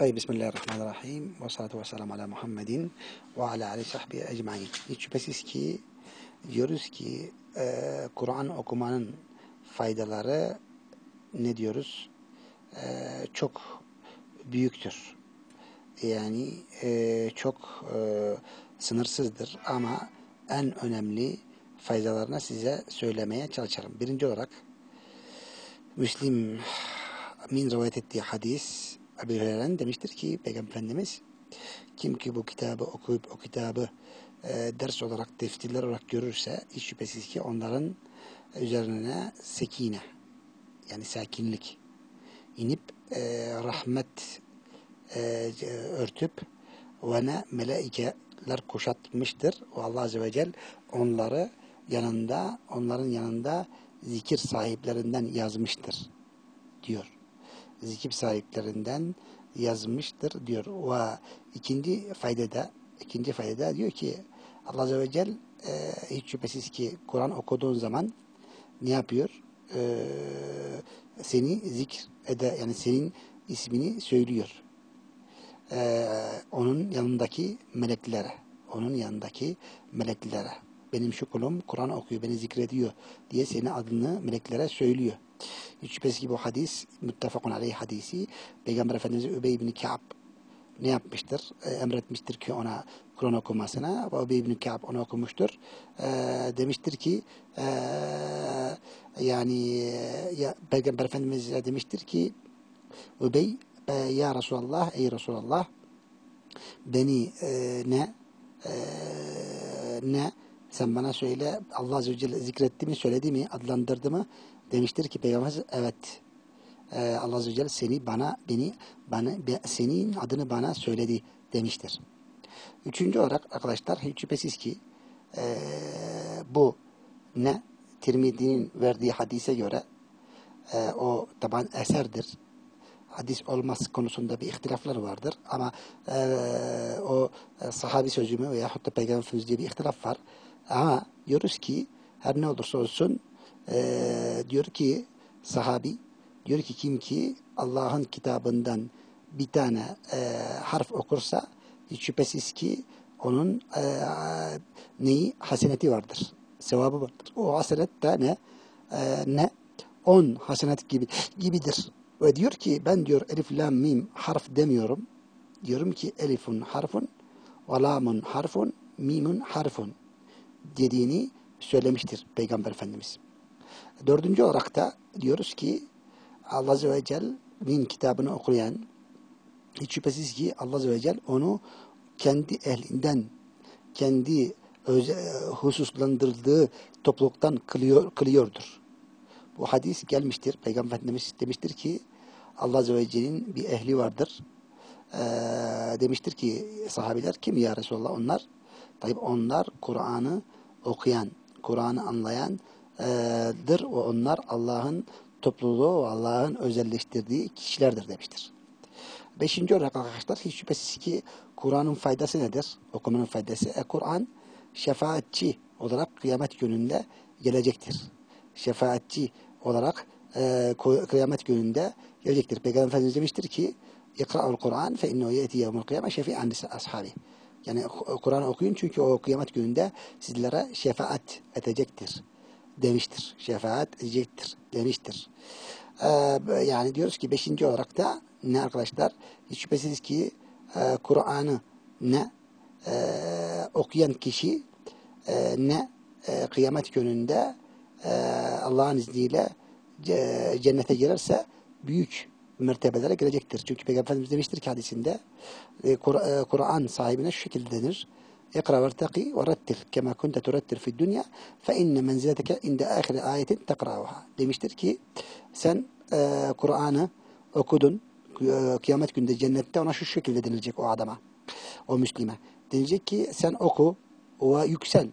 Ay Bismillahirrahmanirrahim. Ve salatu ve selamu ala Muhammedin ve ala aleyhi sahbihi ecmain. Hiç şüphesiz ki diyoruz ki e, Kur'an okumanın faydaları ne diyoruz? E, çok büyüktür. Yani e, çok e, sınırsızdır ama en önemli faydalarını size söylemeye çalışırım. Birinci olarak Müslim min rivayet ettiği hadis Ebu Hureyre'nin demiştir ki Peygamber Efendimiz kim ki bu kitabı okuyup o kitabı e, ders olarak, defterler olarak görürse hiç şüphesiz ki onların üzerine sekine yani sakinlik inip e, rahmet e, örtüp ve ne melaikeler kuşatmıştır. O Allah Azze ve Celle onları yanında, onların yanında zikir sahiplerinden yazmıştır diyor. Zikir sahiplerinden yazmıştır diyor. Ve ikinci faydada ikinci faydada diyor ki Allah Azze ve Celle e, hiç şüphesiz ki Kur'an okuduğun zaman ne yapıyor? E, seni zikr ede yani senin ismini söylüyor. E, onun yanındaki meleklere onun yanındaki meleklere benim şu kulum Kur'an okuyor, beni zikrediyor diye senin adını meleklere söylüyor. Şüphesiz ki bu hadis, muttefakun aleyh hadisi, Peygamber Efendimiz Übey ibn Ka'b ne yapmıştır? E, emretmiştir ki ona Kur'an okumasına. Ve Übey ibn Ka'b onu okumuştur. E, demiştir ki e, yani ya, Peygamber Efendimiz demiştir ki Übey e, ya Resulallah ey Resulallah beni e, ne e, ne sen bana söyle Allah Azze ve Celle zikretti mi söyledi mi adlandırdı mı demiştir ki Peygamber evet ee, Allah Azze ve Celle seni bana beni bana senin adını bana söyledi demiştir. Üçüncü olarak arkadaşlar hiç şüphesiz ki e, bu ne Tirmidi'nin verdiği hadise göre e, o taban eserdir. Hadis olmaz konusunda bir ihtilaflar vardır ama e, o e, sahabi sözü mü veya hatta peygamber sözü diye bir ihtilaf var. Ama diyoruz ki her ne olursa olsun e, diyor ki sahabi diyor ki kim ki Allah'ın kitabından bir tane e, harf okursa hiç şüphesiz ki onun e, neyi haseneti vardır. Sevabı vardır. O hasenet de ne? E, ne? On hasenet gibi gibidir. Ve diyor ki ben diyor elif lam mim harf demiyorum. Diyorum ki elifun harfun ve lamun harfun mimun harfun dediğini söylemiştir Peygamber Efendimiz. Dördüncü olarak da diyoruz ki Allah Azze ve Celle'nin kitabını okuyan hiç şüphesiz ki Allah Azze ve Celle onu kendi ehlinden, kendi özel, hususlandırdığı topluluktan kılıyor, kılıyordur. Bu hadis gelmiştir. Peygamber Efendimiz demiştir ki Allah Azze ve Celle'nin bir ehli vardır. Ee, demiştir ki sahabiler kim ya Resulallah onlar? Tabi onlar Kur'an'ı okuyan, Kur'an'ı anlayandır. O onlar Allah'ın topluluğu, Allah'ın özelleştirdiği kişilerdir demiştir. Beşinci olarak arkadaşlar hiç şüphesiz ki Kur'an'ın faydası nedir? Okumanın faydası. E, Kur'an şefaatçi olarak kıyamet gününde gelecektir. Şefaatçi olarak e, kıyamet gününde gelecektir. Peygamber Efendimiz demiştir ki İkra'ul Kur'an fe innehu yeti yevmul kıyame şefi'an ashabi. Yani Kur'an okuyun çünkü o kıyamet gününde sizlere şefaat edecektir demiştir. Şefaat edecektir demiştir. Ee, yani diyoruz ki beşinci olarak da ne arkadaşlar? Hiç şüphesiz ki e, Kur'an'ı ne e, okuyan kişi e, ne e, kıyamet gününde e, Allah'ın izniyle cennete girerse büyük mertebelere girecektir. Çünkü Peygamber Efendimiz demiştir ki hadisinde Kur'an sahibine şu şekilde denir. اقرأ وارتقي ورتل كما كنت ترتل في الدنيا فإن منزلتك عند آخر آية تقرأها demiştir ki sen e, Kur'an'ı okudun e, kıyamet günde cennette ona şu şekilde denilecek o adama o Müslüme denilecek ki sen oku ve yüksel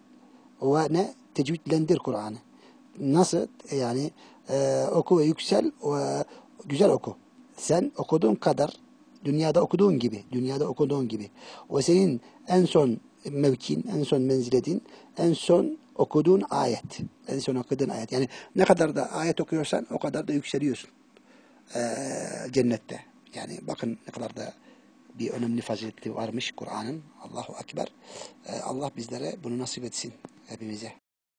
ve ne tecvidlendir Kur'an'ı nasıl yani e, oku ve yüksel ve güzel oku sen okuduğun kadar dünyada okuduğun gibi, dünyada okuduğun gibi. O senin en son mevkin, en son menziledin, en son okuduğun ayet. En son okuduğun ayet. Yani ne kadar da ayet okuyorsan o kadar da yükseliyorsun. Ee, cennette. Yani bakın ne kadar da bir önemli fazileti varmış Kur'an'ın. Allahu Ekber. E, Allah bizlere bunu nasip etsin hepimize.